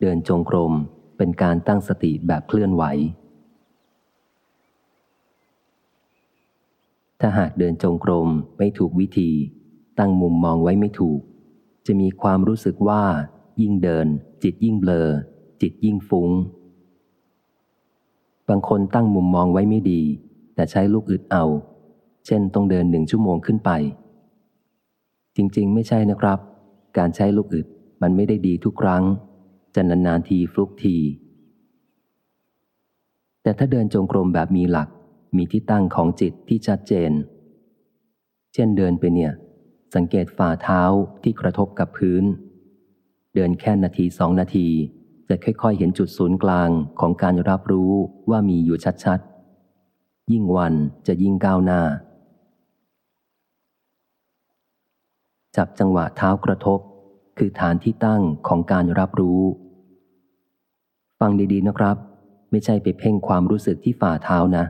เดินจงกรมเป็นการตั้งสติแบบเคลื่อนไหว ถ้าหากเดินจงกรมไม่ถูกวิธี ตั้งมุมมองไว้ไม่ถูก จะมีความรู้สึกว่า ยิ่งเดิน จิตยิ่งเบลอ จิตยิ่งฟุง้ง บางคนตั้งมุมมองไว้ไม่ดี แต่ใช้ลูกอึดเอา เช่นต้องเดินหนึ่งชั่วโมงขึ้นไป จริงๆ ไม่ใช่นะครับ การใช้ลูกอึดมันไม่ได้ดีทุกครั้ง จะนานๆทีฟลุกที แต่ถ้าเดินจงกรมแบบมีหลัก มีที่ตั้งของจิตที่ชัดเจน เช่นเดินไปเนี่ย สังเกตฝ่าเท้าที่กระทบกับพื้น เดินแค่นาทีสองนาที จะค่อยๆ เห็นจุดศูนย์กลางของการรับรู้ว่ามีอยู่ชัดๆ ยิ่งวันจะยิ่งก้าวหน้าจับจังหวะเท้ากระทบ คือฐานที่ตั้งของการรับรู้ ฟังดีๆนะครับ ไม่ใช่ไปเพ่งความรู้สึกที่ฝ่าเท้านะ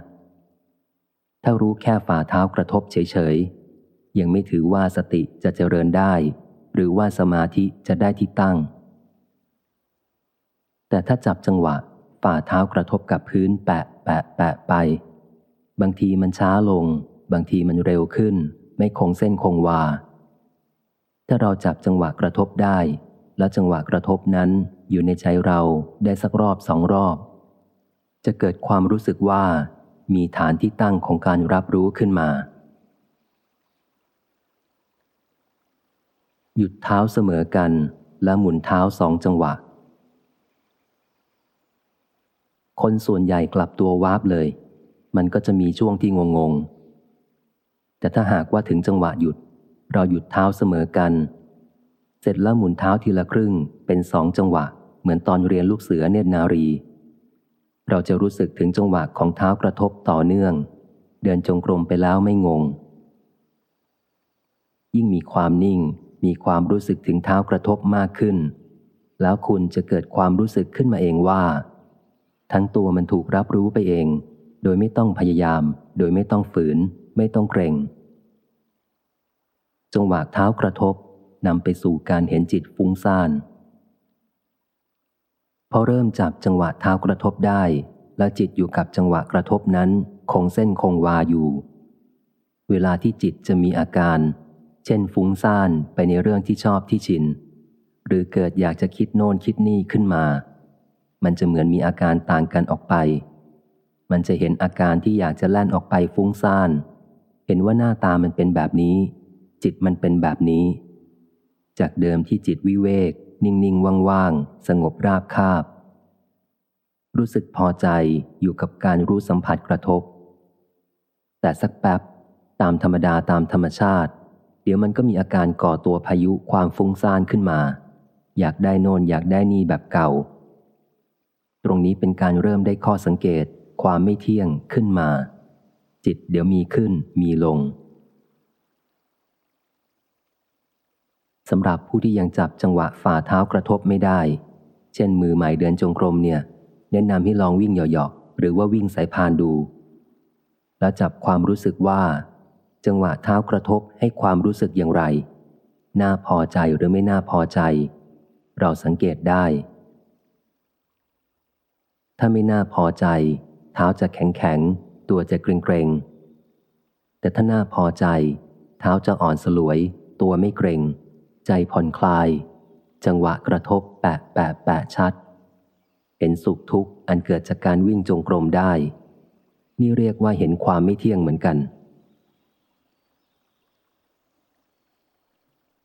ถ้ารู้แค่ฝ่าเท้ากระทบเฉยๆ ยังไม่ถือว่าสติจะเจริญได้ หรือว่าสมาธิจะได้ที่ตั้ง แต่ถ้าจับจังหวะฝ่าเท้ากระทบกับพื้นแปะแปะแปะไป บางทีมันช้าลง บางทีมันเร็วขึ้น ไม่คงเส้นคงวา ถ้าเราจับจังหวะกระทบได้ แล้วจังหวะกระทบนั้นอยู่ในใจเราได้สักรอบสองรอบ จะเกิดความรู้สึกว่า มีฐานที่ตั้งของการรับรู้ขึ้นมา หยุดเท้าเสมอกันและหมุนเท้าสองจังหวะ คนส่วนใหญ่กลับตัววาบเลย มันก็จะมีช่วงที่งงๆแต่ถ้าหากว่าถึงจังหวะหยุด เราหยุดเท้าเสมอกัน เสร็จแล้วหมุนเท้าทีละครึ่งเป็นสองจังหวะ เหมือนตอนเรียนลูกเสือเนตรนารี เราจะรู้สึกถึงจังหวะของเท้ากระทบต่อเนื่อง เดินจงกรมไปแล้วไม่งง ยิ่งมีความนิ่งมีความรู้สึกถึงเท้ากระทบมากขึ้น แล้วคุณจะเกิดความรู้สึกขึ้นมาเองว่า ทั้งตัวมันถูกรับรู้ไปเอง โดยไม่ต้องพยายาม โดยไม่ต้องฝืน ไม่ต้องเกรง จังหวะเท้ากระทบนำไปสู่การเห็นจิตฟุ้งซ่านพอเริ่มจับจังหวะเท้ากระทบได้ และจิตอยู่กับจังหวะกระทบนั้นคงเส้นคงวาอยู่ เวลาที่จิตจะมีอาการ เช่นฟุ้งซ่านไปในเรื่องที่ชอบที่ชิน หรือเกิดอยากจะคิดโน่นคิดนี่ขึ้นมา มันจะเหมือนมีอาการต่างกันออกไป มันจะเห็นอาการที่อยากจะแล่นออกไปฟุ้งซ่าน เห็นว่าหน้าตามันเป็นแบบนี้ จิตมันเป็นแบบนี้ จากเดิมที่จิตวิเวก นิ่งๆ ว่างๆ สงบราบคาบ รู้สึกพอใจอยู่กับการรู้สัมผัสกระทบ แต่สักแป๊บ ตามธรรมดาตามธรรมชาติ เดี๋ยวมันก็มีอาการก่อตัวพายุความฟุ้งซ่านขึ้นมา อยากได้โน่นอยากได้นี่แบบเก่า ตรงนี้เป็นการเริ่มได้ข้อสังเกต ความไม่เที่ยงขึ้นมา จิตเดี๋ยวมีขึ้นมีลง สำหรับผู้ที่ยังจับจังหวะฝ่าเท้ากระทบไม่ได้ เช่นมือใหม่เดินจงกรมเนี่ย แนะนำให้ลองวิ่งเหยาะๆหรือว่าวิ่งสายพานดู แล้วจับความรู้สึกว่า จังหวะเท้ากระทบให้ความรู้สึกอย่างไร น่าพอใจหรือไม่น่าพอใจ เราสังเกตได้ ถ้าไม่น่าพอใจ เท้าจะแข็งแข็งตัวจะเกรงเกรงแต่ถ้าน่าพอใจ เท้าจะอ่อนสลวย ตัวไม่เกรง ใจผ่อนคลาย จังหวะกระทบแปะแปะแปะชัดเห็นสุขทุกข์อันเกิดจากการวิ่งจงกรมได้ นี่เรียกว่าเห็นความไม่เที่ยงเหมือนกัน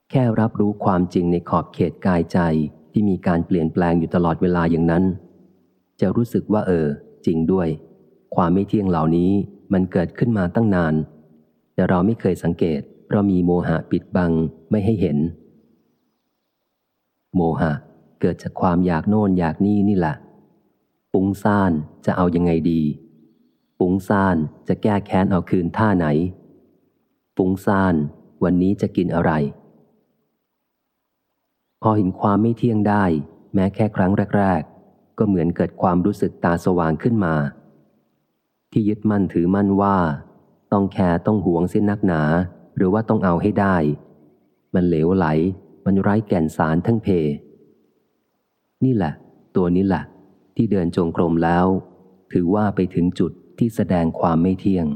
แค่รับรู้ความจริงในขอบเขตกายใจที่มีการเปลี่ยนแปลงอยู่ตลอดเวลาอย่างนั้น จะรู้สึกว่าเออ จริงด้วย ความไม่เที่ยงเหล่านี้มันเกิดขึ้นมาตั้งนาน แต่เราไม่เคยสังเกต เพราะมีโมหะปิดบังไม่ให้เห็น โมหะ เกิดจากความอยากโน่นอยากนี่นี่แหละปุ้งซ่านจะเอายังไงดี ปุ้งซ่านจะแก้แค้นเอาคืนท่าไหน ปุ้งซ่านวันนี้จะกินอะไร พอเห็นความไม่เที่ยงได้ แม้แค่ครั้งแรก ๆ ก็เหมือนเกิดความรู้สึกตาสว่างขึ้นมา ที่ยึดมั่นถือมั่นว่า ต้องแคร์ต้องหวงเส้นนักหนา หรือว่าต้องเอาให้ได้ มันเหลวไหล มันไร้แก่นสารทั้งเพ นี่แหละ ตัวนี้แหละที่เดินจงกรมแล้ว ถือว่าไปถึงจุดที่แสดงความไม่เที่ยง